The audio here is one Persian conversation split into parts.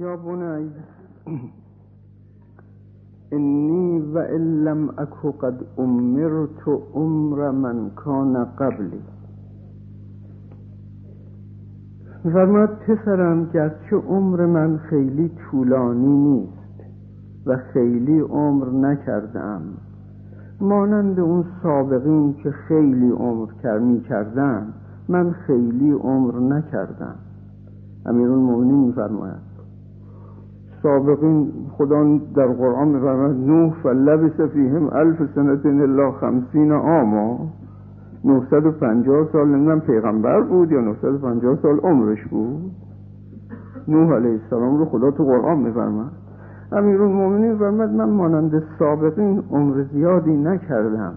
یا بنی انی و لم اکو قد امرت عمر من کان قبلی فرماد پسرم گرچه عمر من خیلی طولانی نیست و خیلی عمر نکردم مانند اون سابقین که خیلی عمر می کردن من خیلی عمر نکردم. امیر المومنین میفرماید. سابقین خدا در قرآن میفرماید نوح فلبس فیهم الف سنت الا خمسین آما. 950 سال نمی‌دونم پیغمبر بود یا 950 سال عمرش بود. نوح علیه السلام رو خدا تو قرآن میفرماید. امیر المومنین فرمد من مانند سابقین عمر زیادی نکردم.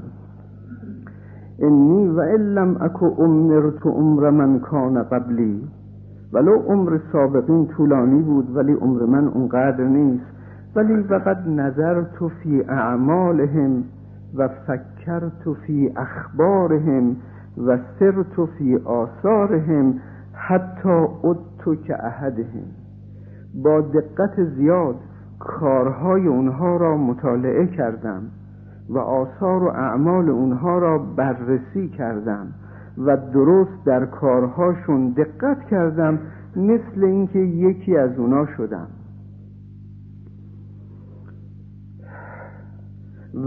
انی و لم اکو امرت عمر من کان قبلی. ولو عمر سابقین طولانی بود ولی عمر من اونقدر نیست. ولی فقط نظرت فی اعمالهم و فکرت فی اخبارهم و سرت فی آثارهم حتی ادتو که احدهم. با دقت زیاد کارهای اونها را مطالعه کردم و آثار و اعمال اونها را بررسی کردم. و درست در کارهاشون دقت کردم مثل اینکه یکی از اونا شدم.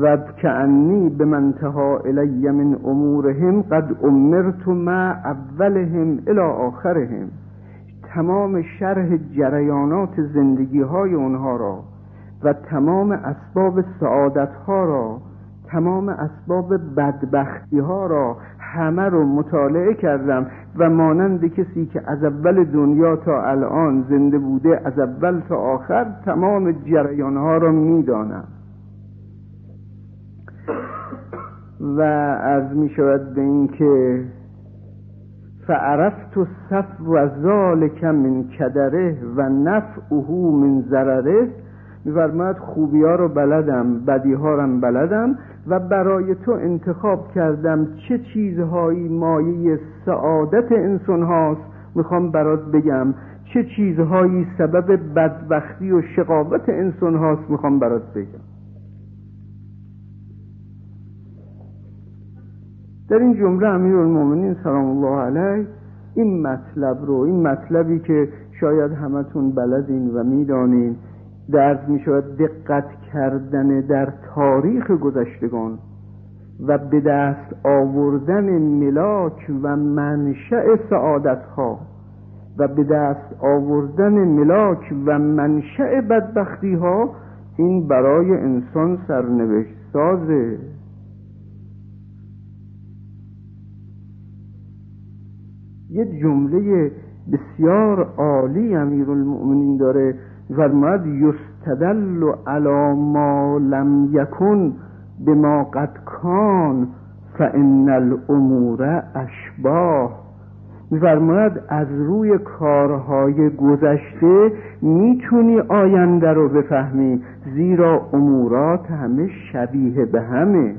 و کعنی به منتها الی من امورهم قد امرت مع اولهم الى آخرهم. تمام شرح جریانات زندگی های اونها را و تمام اسباب سعادت ها را تمام اسباب بدبختی ها را همه رو مطالعه کردم و مانند کسی که از اول دنیا تا الان زنده بوده از اول تا آخر تمام جریان ها را می‌دانم. و از می شود به این که فعرفت صف و ذالک من کدره و نفعه من ضرره میفرماید خوبی ها رو بلدم بدی ها رو بلدم و برای تو انتخاب کردم چه چیزهایی مایه سعادت انسان هاست. می‌خوام برات بگم چه چیزهایی سبب بدبختی و شقاوت انسان هاست. می‌خوام برات بگم. در این جمله امیر المومنین سلام الله علیه این مطلب رو این مطلبی که شاید همتون بلدین و می‌دانین درد می شود دقت کردن در تاریخ گذشتگان و به دست آوردن ملاک و منشأ سعادت ها و به دست آوردن ملاک و منشأ بدبختی ها این برای انسان سرنوشت سازه. یه جمله بسیار عالی امیر المؤمنین داره فرماد یستدل علی ما لم یکن بما قد کان فان الامور اشباه میفرماید از روی کارهای گذشته می‌تونی آینده رو بفهمی زیرا امورات همه شبیه به همه.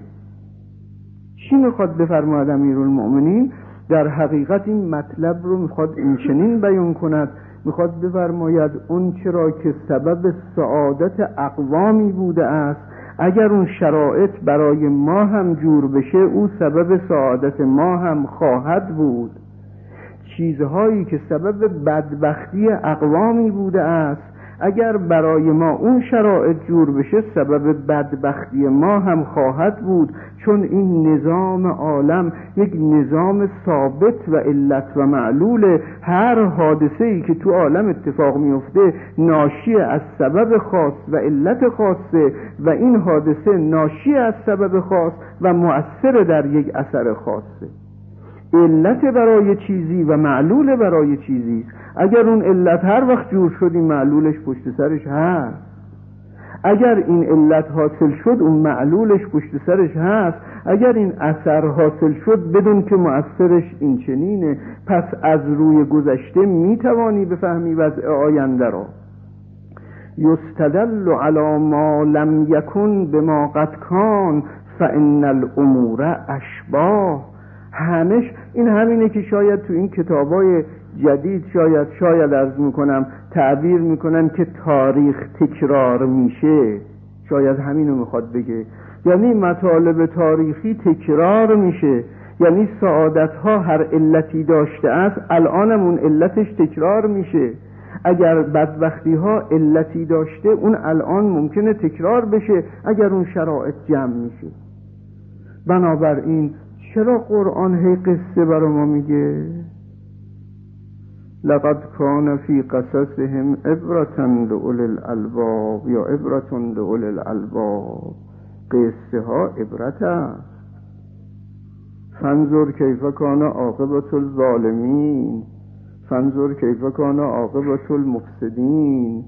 چی می‌خواد بفرماید امیر المؤمنین در حقیقت این مطلب رو می‌خواد این چنین بیان کند می‌خواد بفرماید اون چرا که سبب سعادت اقوامی بوده است اگر اون شرایط برای ما هم جور بشه او سبب سعادت ما هم خواهد بود. چیزهایی که سبب بدبختی اقوامی بوده است اگر برای ما اون شرایط جور بشه سبب بدبختی ما هم خواهد بود چون این نظام عالم یک نظام ثابت و علت و معلول هر حادثه ای که تو عالم اتفاق میفته ناشی از سبب خاص و علت خاصه و این حادثه ناشی از سبب خاص و مؤثر در یک اثر خاصه. علت برای چیزی و معلول برای چیزی اگر اون علت هر وقت جور شد معلولش پشت سرش هست. اگر این علت حاصل شد اون معلولش پشت سرش هست. اگر این اثر حاصل شد بدون که مؤثرش این چنینه. پس از روی گذشته می‌توانی بفهمی وضع آینده را. یستدل علی ما لم یکن به ما قد کان فان الامور اشباه همش این همینه که شاید تو این کتابای جدید شاید شاید ارز می‌کنم تعبیر می‌کنن که تاریخ تکرار میشه. شاید همینو می‌خواد بگه. یعنی مطالب تاریخی تکرار میشه. یعنی سعادت ها هر علتی داشته است الانم اون علتش تکرار میشه. اگر بدبختی ها علتی داشته اون الان ممکنه تکرار بشه اگر اون شرایط جمع میشه. بنابراین چرا قرآن هی قصه برا ما میگه؟ لقد کان فی قصصهم عبرتا لأولی الالباب یا عبرتون لأولی الالباب. قصه ها عبرت است. فنظر کیف کان عاقبت الظالمین. فنظر کیف کان عاقبت المفسدین.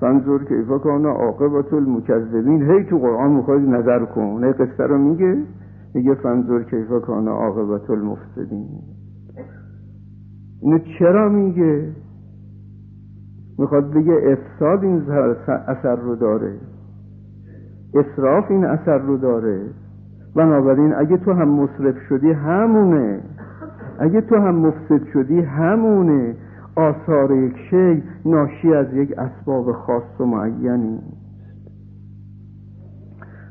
فنظر کیف کان عاقبت المکذبین. هی تو قرآن می‌خواد نظر کن. نه قصه رو میگه؟ میگه فنظر کیف کان عاقبت المفسدین. اینو چرا میگه؟ می‌خواد بگه افساد این اثر رو داره. اصراف این اثر رو داره. بنابراین اگه تو هم مصرف شدی همونه. اگه تو هم مفسد شدی همونه. آثار یک شی ناشی از یک اسباب خاص و معینی.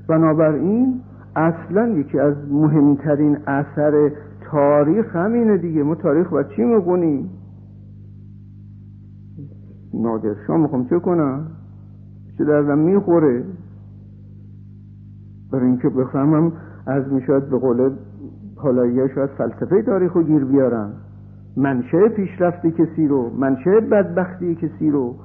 بنابراین اصلا یکی از مهمترین اثر تاریخ همینه دیگه. ما تاریخ و چی می‌خونیم نادرشاه می‌خوام چه کنم؟ چه دردم می‌خوره؟ برای اینکه بفهمم از می‌شد به قول حالا شاید فلسفه تاریخ رو گیر بیارم. منشه پیشرفت کسی رو منشه بدبختی کسی رو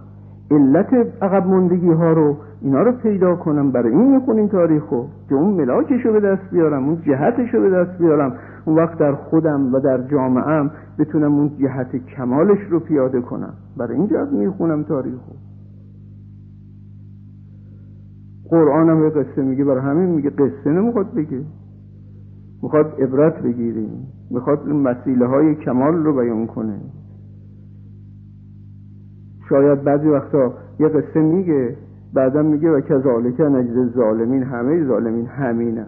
علت عقب مندگی ها رو اینا رو پیدا کنم. برای این می‌خونیم تاریخ رو. که اون ملاکش رو به دست بیارم اون جهتش رو به دست بیارم. اون وقت در خودم و در جامعهم بتونم اون جهت کمالش رو پیاده کنم. برای این جهت می‌خونم تاریخ رو. قرآن هم یه قصه میگه. برای همین میگه قصه نمی‌خواد بگه. می‌خواد عبرت بگیریم. می‌خواد مسئله های کمال رو بیان کنه. شاید بعضی وقتا یه قصه میگه بعدا میگه و کذالک نجد ظالمین همه ظالمین همین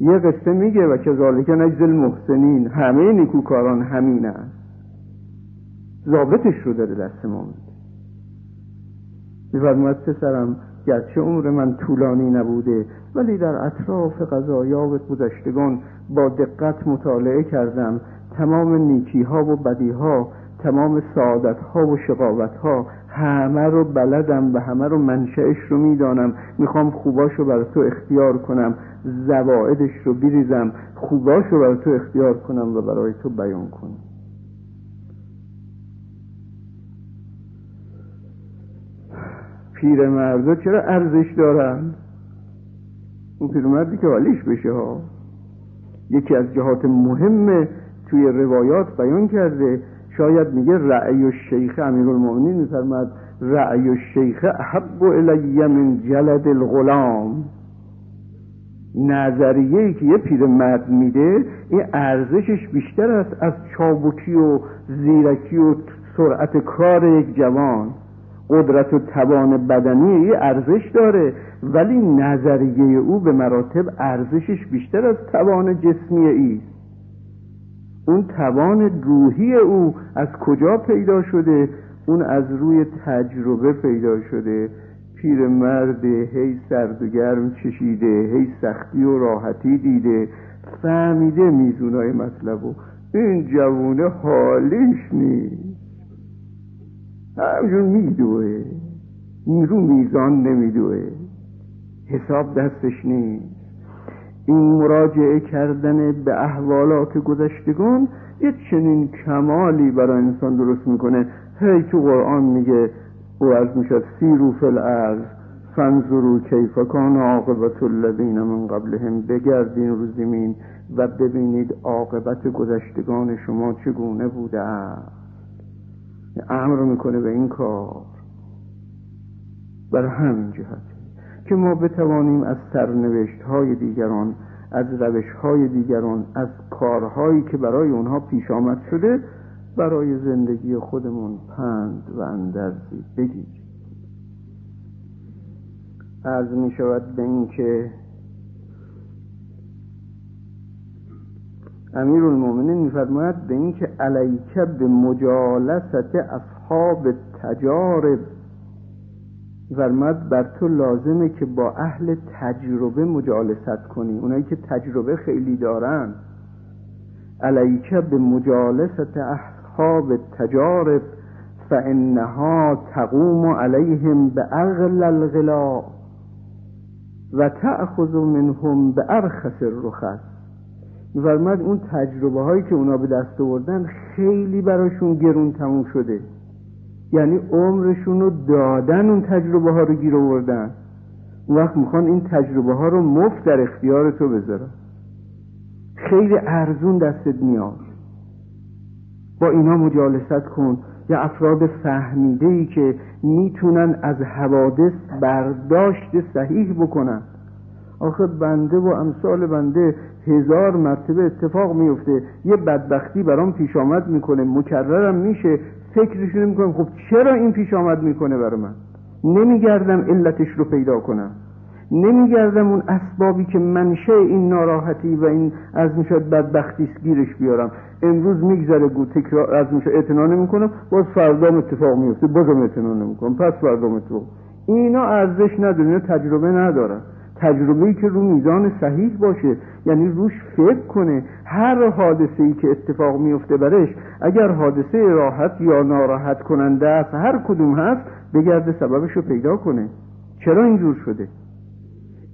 یه قصه میگه و کذالک نجد المحسنین همه نیکوکاران همین است ضابطش رو داره دست ما میده. میفرماید پسرم گرچه عمر من طولانی نبوده ولی در اطراف قضایا و گذشتگان با دقت مطالعه کردم. تمام نیکی ها و بدی ها تمام سعادت ها و شقاوت ها همه رو بلدم و همه رو منشأش رو می‌دانم. می‌خوام خوباش رو بر تو اختیار کنم. زوائدش رو بریزم. خوباش رو بر تو اختیار کنم و برای تو بیان کنم. پیر مردا چرا ارزش دارن؟ اون پیرمردی که حالیش بشه ها. یکی از جهات مهم توی روایات بیان کرده شاید میگه رأی و شیخ امیر المؤمنین میفرماد رأی و شیخ احب الی من جلد الغلام. نظریه که یه پیرمرد میده این ارزشش بیشتر است از چابکی و زیرکی و سرعت کار یک جوان. قدرت و توان بدنی یه ارزش داره ولی نظریه او به مراتب ارزشش بیشتر از توان جسمی ایست. اون توان روحی او از کجا پیدا شده؟ اون از روی تجربه پیدا شده. پیر مرد هی سرد و گرم چشیده هی سختی و راحتی دیده. فهمیده میزونای مطلب و این جوونه حالیش نیست. همجور میدوه. رو میزان نمیدوه. حساب دستش نیست. این مراجعه کردن به احوالات گذشتگان یه چنین کمالی برای انسان درست می‌کنه. هی تو قرآن میگه او از می‌شد سیرو فی الارض کیف کان عاقبت الذین من قبلهم. بگردین رو زمین و ببینید عاقبت گذشتگان شما چگونه بوده امر می‌کنه به این کار. بر همین جهت. که ما بتوانیم از سرنوشت های دیگران از روش های دیگران از کارهایی که برای اونها پیش آمد شده برای زندگی خودمون پند و اندرزی بگیریم. از می شود به این که امیر المومنین میفرماید به اینکه علیکه به مجالست اصحاب تجارب. فرمد بر تو لازمه که با اهل تجربه مجالست کنی. اونایی که تجربه خیلی دارن. علیکه به مجالست اصحاب تجارب فانها تقوم علیهم به اغل الغلا. و تأخذ منهم به ارخص الرخص میفرماد اون تجربه هایی که اونا به دست آوردن خیلی براشون گرون تموم شده. یعنی عمرشون رو دادن اون تجربه ها رو گیر آوردن. اون وقت می‌خوان این تجربه ها رو مفت در اختیار تو بذارن. خیلی ارزون دستت میاد. با اینا مجالست کن. یا افراد فهمیده ای که می‌تونن از حوادث برداشت صحیح بکنن. آخه بنده و امثال بنده هزار مرتبه اتفاق میفته یه بدبختی برام پیش آمد می‌کنه. مکررم میشه. فکرشون می‌کنم خب چرا این پیش آمد می‌کنه برای من؟ نمیگردم علتش رو پیدا کنم. نمیگردم اون اسبابی که منشه این ناراحتی و این از می‌شد بدبختی گیرش بیارم. امروز میگذره گو تکرار از میشه اعتنا نمی‌کنم. باز فردا اتفاق میفته بازم اعتنا نمی‌کنم. پس فردا اتفاق. اینا ارزش نداره. تجربه ندارن تجربه که رو میزان صحیح باشه یعنی روش فکر کنه هر حادثه ای که اتفاق میفته برش اگر حادثه راحت یا ناراحت کننده است هر کدوم هست بگرده سببش رو پیدا کنه. چرا اینجور شده؟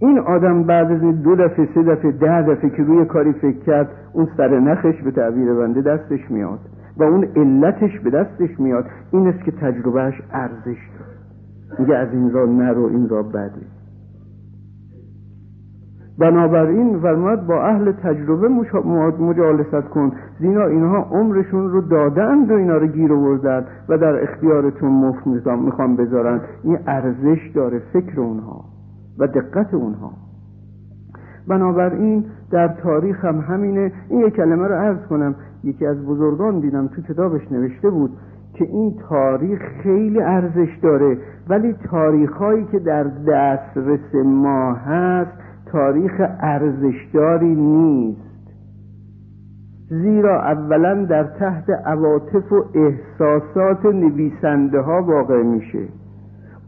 این آدم بعد از دو دفعه سه دفعه ده دفعه که روی کاری فکر کرد اون سر نخش به تعبیر بنده دستش میاد و اون علتش به دستش میاد. این است که تجربهش ارزش داره. میگه از این را نرو این را بده. بنابراین فرماد با اهل تجربه مجالست کن. زینا اینها عمرشون رو دادند و اینا رو گیر آوردن و در اختیارتون مفت می‌خوام بذارن. این ارزش داره فکر اونها و دقت اونها. بنابراین در تاریخ هم همینه. این یک کلمه رو عرض کنم. یکی از بزرگان دیدم تو کتابش نوشته بود که این تاریخ خیلی ارزش داره ولی تاریخ هایی که در دسترس ما هست تاریخ ارزشداری نیست. زیرا اولا در تحت عواطف و احساسات نویسنده ها واقع میشه.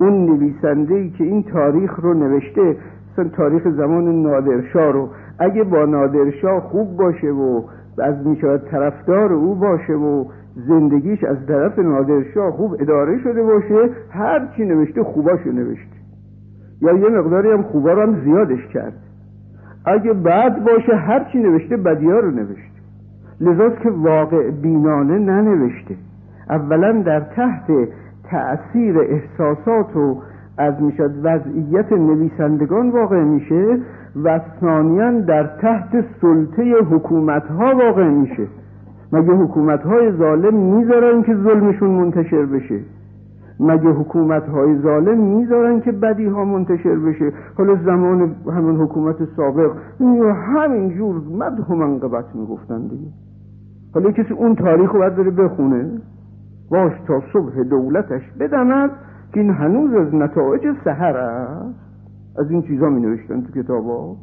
اون نویسنده ای که این تاریخ رو نوشته مثلا تاریخ زمان نادرشاه رو اگه با نادرشاه خوب باشه و از می‌شود طرفدار او باشه و زندگیش از طرف نادرشاه خوب اداره شده باشه هر چی نوشته خوباشو نوشته. یا یه مقداری هم خوبا رو هم زیادش کرد. اگه بد باشه هر چی نوشته بدیا رو نوشته. لذاست که واقع بینانه ننوشته. اولا در تحت تأثیر احساسات و از می‌شد وضعیت نویسندگان واقع میشه و ثانیا در تحت سلطه حکومت ها واقع میشه. مگه حکومت های ظالم می‌ذارن که ظلمشون منتشر بشه؟ مگه حکومت های ظالم می‌ذارن که بدی ها منتشر بشه؟ حالا زمان همون حکومت سابق همین جور مده و منقبت می‌گفتن دیگه. حالا کسی اون تاریخ رو باید بخونه. باش تا صبح دولتش بدمد که این هنوز از نتایج سهر است. از این چیزا می نوشتن تو کتابا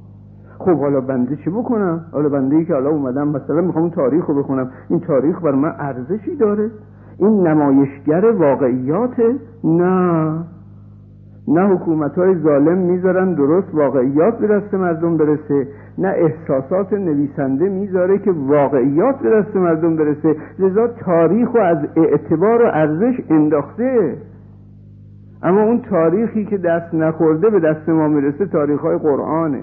خب حالا بنده چه بکنم؟ حالا بنده ای که حالا اومدم مثلا می‌خوام تاریخ رو بخونم. این تاریخ بر من ارزشی داره. این نمایشگر واقعیات؟ نه. نه حکومت های ظالم می‌ذارن درست واقعیات به دست مردم برسه نه احساسات نویسنده می‌ذاره که واقعیات به دست مردم برسه. لذا تاریخ و از اعتبار و ارزش انداخته. اما اون تاریخی که دست نخورده به دست ما می‌رسه تاریخ های قرآنه.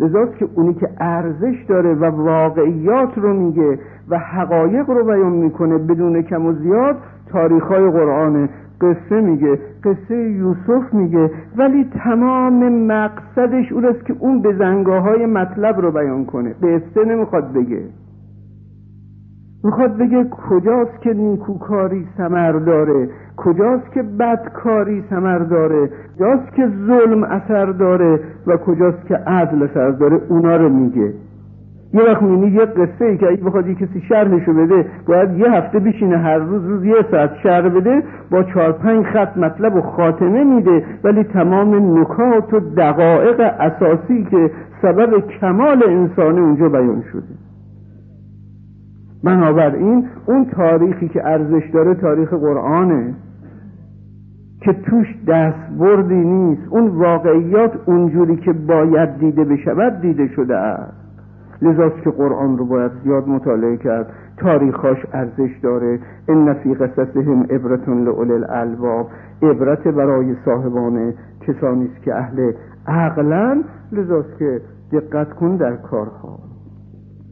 لذاست که اونی که ارزش داره و واقعیات رو میگه و حقایق رو بیان می‌کنه بدون کم و زیاد تاریخ های قرآنه قصه میگه قصه یوسف میگه ولی تمام مقصدش اون است که اون به زنگاه مطلب رو بیان کنه. به استه نمی‌خواد بگه. می‌خواد بگه کجاست که نیکوکاری سمر داره؟ کجاست که بدکاری سمر داره؟ کجاست که ظلم اثر داره؟ و کجاست که عدل اثر داره؟ اونا رو میگه. یه وقت می‌بینی یه قصه ای که اگه بخواد یه کسی شرحشو بده باید یه هفته بشینه هر روز روز یه ساعت شرح بده با چهار پنج خط مطلب و خاتمه میده. ولی تمام نکات و دقایق اساسی که سبب کمال انسانه اونجا بیان شده. بنابراین اون تاریخی که ارزش داره تاریخ قرآنه که توش دست بردی نیست. اون واقعیات اونجوری که باید دیده بشود دیده شده است. لذاست که قرآن رو باید زیاد مطالعه کرد. تاریخاش ارزش داره. این فی قصصهم عبرتون لعل الالباب عبرت برای صاحبان کسانی است که اهل عقلن. لذاست که دقت کن در کارها.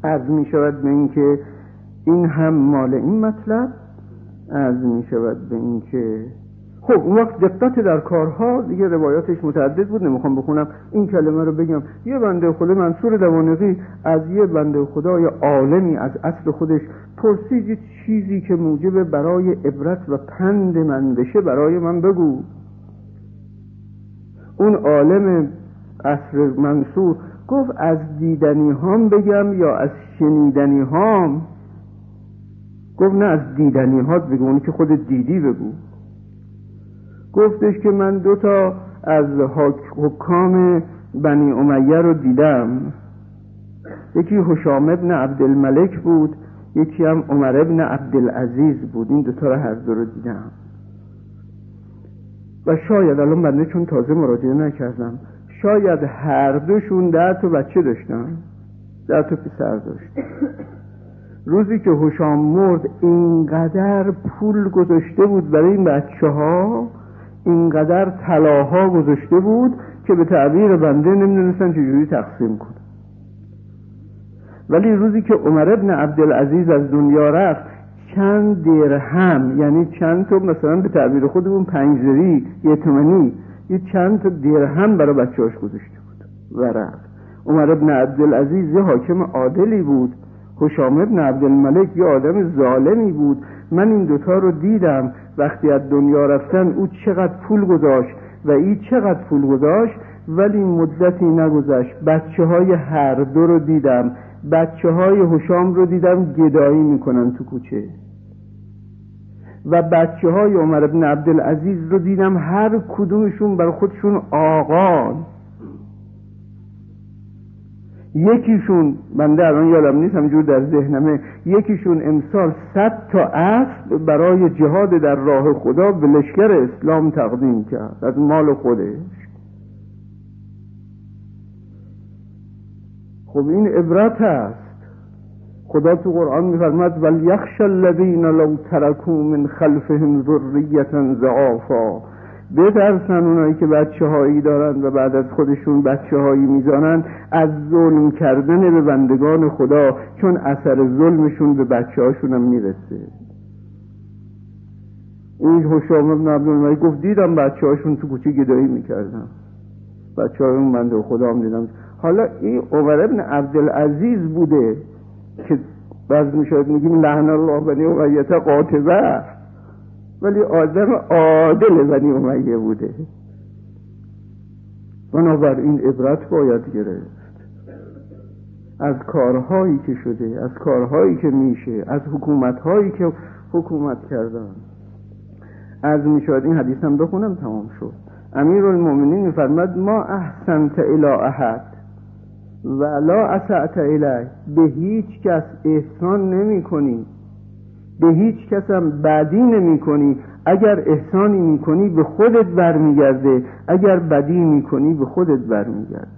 عرض می شود به اینکه این هم مال این مطلب. عرض می شود به اینکه خب اون وقت دقت در کارها دیگه روایاتش متعدد بود نمی‌خوام بخونم این کلمه رو بگم. یه بنده خدا منصور دوانقی از یه بنده خدای عالمی از اصل خودش پرسید چیزی که موجب برای عبرت و پند من بشه برای من بگو. اون عالم اصر منصور گفت از دیدنی هام بگم یا از شنیدنی هام گفت نه از دیدنی هات بگو اونی که خود دیدی بگو. گفتش که من دو تا از حکام بنی امیه رو دیدم. یکی حشام ابن عبدالملک بود یکی هم عمر ابن عبدالعزیز بود. این دوتا رو هر دو رو دیدم. و شاید الان بنده چون تازه مراجعه نکردم شاید هر دوشون ده تا بچه داشتن. ده تا پسر داشت. روزی که حشام مرد اینقدر پول گذاشته بود برای این بچه ها اینقدر طلاها گذاشته بود که به تعبیر بنده نمی‌دونستن چجوری تقسیم کنه ولی روزی که عمر ابن عبدالعزیز از دنیا رفت چند درهم یعنی چند تا مثلا به تعبیر خودمون پنجری یه تومنی یه چند تا درهم برای بچهاش گذاشته بود و رفت. عمر ابن عبدالعزیز یه حاکم عادلی بود. حشام ابن عبدالملک یه آدم ظالمی بود. من این دوتا رو دیدم. وقتی از دنیا رفتن او چقدر پول گذاشت و ای چقدر پول گذاشت ولی مدتی نگذشت. بچه های هر دو رو دیدم. بچه های حشام رو دیدم گدایی می‌کنن تو کوچه. و بچه های عمر ابن عبدالعزیز رو دیدم هر کدومشون بر خودشون آقان یکیشون بنده الان یادم نیست همجور در ذهنمه. یکیشون امسال صد تا اسب برای جهاد در راه خدا به لشکر اسلام تقدیم کرد از مال خودش. خب این عبرت هست خدا تو قرآن میفرماد ول یخش الذین لو ترکوا من خلفهم ذریه ضعافا بترسن اونایی که بچه هایی دارن و بعد از خودشون بچه هایی میزانن از ظلم کردن به بندگان خدا چون اثر ظلمشون به بچه هاشون هم می‌رسه. این حشام ابن عبدالمایی گفت دیدم بچه هاشون تو کوچه گدایی می‌کردن. بچه های اون بنده خدا هم دیدم. حالا این عمر ابن عبدالعزیز بوده که بعض می‌شود میگیم لحن الله بنی امیت قاطبه. ولی آدم عادل بنی امیه بوده. بنابراین عبرت باید گرفت. از کارهایی که شده از کارهایی که میشه از حکومتهایی که حکومت کردن. از می‌شود این حدیث هم بخونم تمام شد. امیر المومنین فرمد ما احسنت الى احد و لا اسعت الی به هیچ کس احسان نمی به هیچ کس هم بدی نمی کنی. اگر احسانی می کنی به خودت برمیگرده. اگر بدی می کنی به خودت برمیگرده.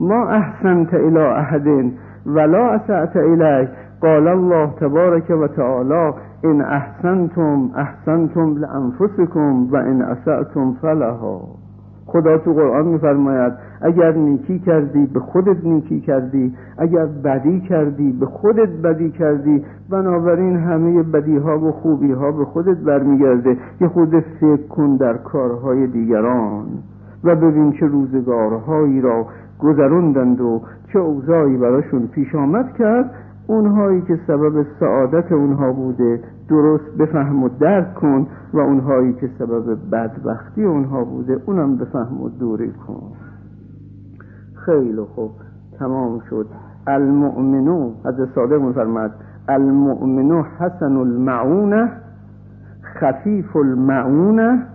ما احسنت الى احد ولا اسعت الی قال الله تبارک و تعالی ان احسنتم احسنتم لانفسکم و ان اسعتم فلها. خدا تو قرآن میفرماید اگر نیکی کردی به خودت نیکی کردی اگر بدی کردی به خودت بدی کردی. بنابراین همه بدی ها و خوبی ها به خودت برمیگرده. یه خود فکر کن در کارهای دیگران و ببین چه روزگارهایی را گذروندند و چه اوضاعی براشون پیش آمد کرد. اونهایی که سبب سعادت اونها بوده درست بفهم و درک کن و اونهایی که سبب بدبختی اونها بوده اونم بفهم و دوری کن. خیلی خوب. تمام شد. المؤمنو حضرت صادق میفرماد المؤمنو حسن المعونه خفیف المعونه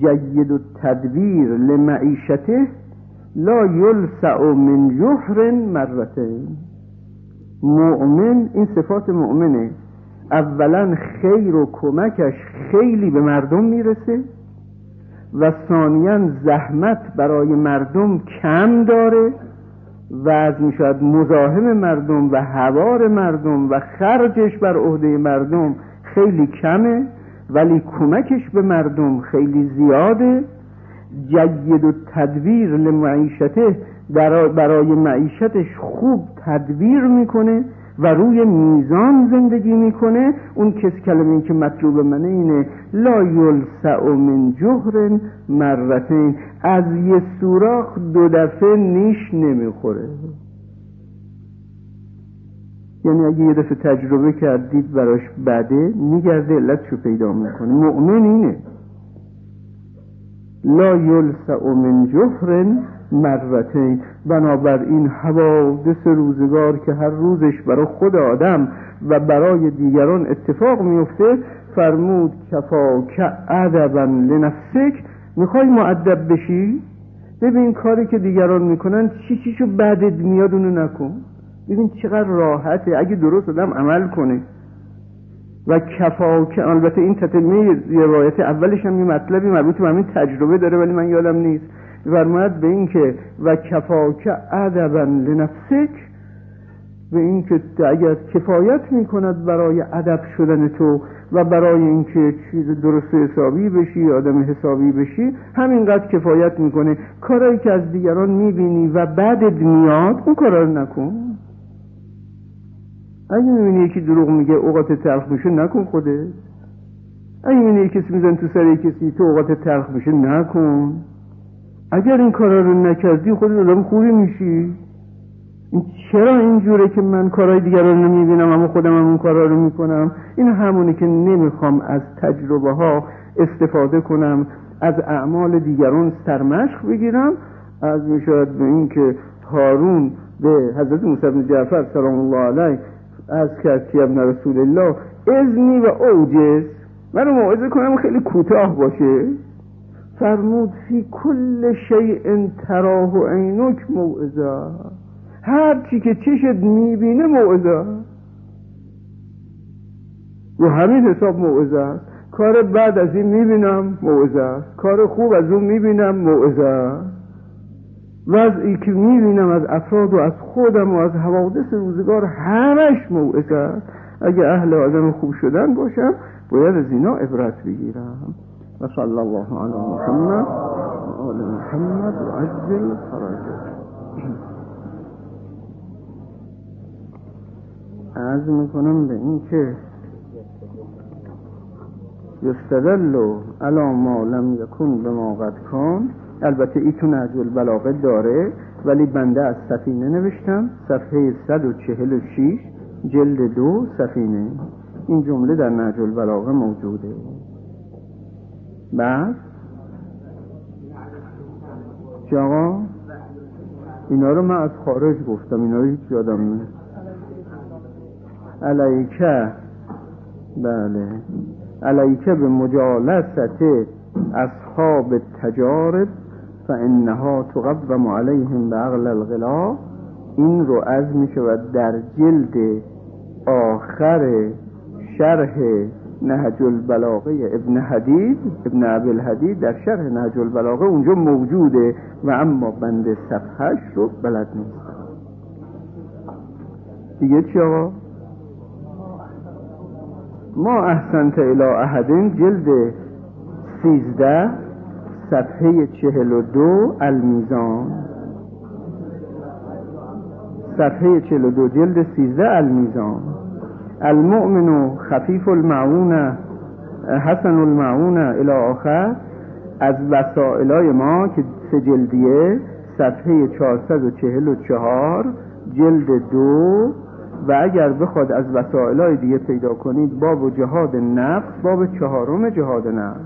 جید التدبیر لمعیشته لا یلسع من جحر مرتين مؤمن این صفات مؤمنه. اولا خیر و کمکش خیلی به مردم می‌رسه و ثانیا زحمت برای مردم کم داره و از می‌شود مزاحم مردم و هوار مردم و خرجش بر عهده مردم خیلی کمه ولی کمکش به مردم خیلی زیاده. جید و تدبیر لمعیشته برای معیشتش خوب تدبیر می‌کنه و روی میزان زندگی می‌کنه. اون کس کلمه که مطلوب منه اینه لا یلسع من جهر مرتین. از یه سوراخ دو دفعه نیش نمی‌خوره. یعنی اگه یه دفعه تجربه کردید براش بده میگرده علتشو پیدا می‌کنه. مؤمن اینه. لا یلسع من جهر مرتین بنابراین حوادث روزگار که هر روزش برای خود آدم و برای دیگران اتفاق میفته فرمود کفا که ادبا لنفسک. می‌خوای معدب بشی؟ ببین کاری که دیگران می‌کنن چی چیشو بعدت میاد اونو نکن. ببین چقدر راحته. اگه درست آدم عمل کنه. و کفا که البته این تتمه روایت اولش هم یه مطلبی مربوط به همین تجربه داره ولی من یادم نیست. فرماید به این که و کفاک ادبا لنفسک به این که اگر کفایت می‌کند برای ادب شدن تو و برای اینکه چیز درست حسابی بشی آدم حسابی بشی همینقدر کفایت می‌کنه. کارایی که از دیگران می‌بینی و بعدت میاد اون کارا رو نکن. اگه می‌بینی یکی دروغ میگه اوقات تلخ میشه نکن خودت. اگه می‌بینی کسی میزن تو سر کسی تو اوقات تلخ میشه نکن. اگر این کارا رو نکردی خود آدم خوبی میشی. چرا اینجوره که من کارهای دیگران رو می‌بینم اما خودم هم اون کارا رو می‌کنم؟ این همونه که نمی‌خوام از تجربه ها استفاده کنم از اعمال دیگران سرمشق بگیرم. از می‌شود به این که هارون به حضرت موسی بن جعفر سلام الله علیه از کرد که ابن رسول الله ازنی و اوجز. منو موعظه کنم خیلی کوتاه باشه. فرمود فی کل شیء تراه عینک موعظه. هر چی که چشت می‌بینه موعظه. رو همین حساب موعظه است. کار بعد از این می‌بینم موعظه است. کار خوب از اون می‌بینم موعظه وضعی که می‌بینم از افراد و از خودم و از حوادث روزگار همش موعظه است. اگه اهل آدم خوب شدن باشم باید از اینا عبرت بگیرم. وصلى الله على محمد وآل محمد وعجل فرجه عرض می‌کنم به این که یستدل علا ما لم یکن به ما قد کن البته ای تو نهج البلاغه داره ولی بنده از سفینه نوشتم. صفحه 146 جلد دو سفینه. این جمله در نهج البلاغه موجوده. بعد؟ چه اینا رو من از خارج گفتم اینا رو هیچ یادم نه علیکه بله. علیکه به مجالست اصحاب تجارب فانها تقوم علیهم به عقل الغلا. این رو از می شود در جلد آخر شرح نهج البلاغه ابن حدید ابن عبل حدید در شرح نهج البلاغه اونجا موجوده و اما بند صفحش رو بلد نیستم دیگه چی آقا؟ ما احسنت الى احدین جلد سیزده صفحه چهل و دو المیزان. صفحه چهل و دو جلد سیزده المیزان. المؤمن خفیف المعون حسن المعون الى آخر از وسائلای ما که سه جلدیه صفحه 444 جلد دو و اگر بخواد از وسائلای دیگه پیدا کنید باب و جهاد نفس باب چهارم جهاد نفس.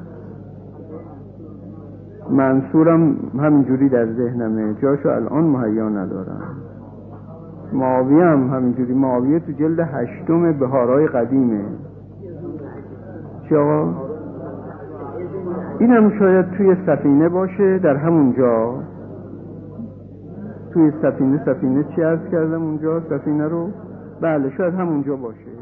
منصورم همینجوری در ذهنمه. جاشو الان مهیا ندارم. معاویه هم همینجوری. معاویه تو جلد هشتم بهارای قدیمه. آقا؟ این هم شاید توی سفینه باشه. در همونجا توی سفینه. سفینه چی ارز کردم اونجا؟ سفینه رو؟ بله شاید همونجا باشه.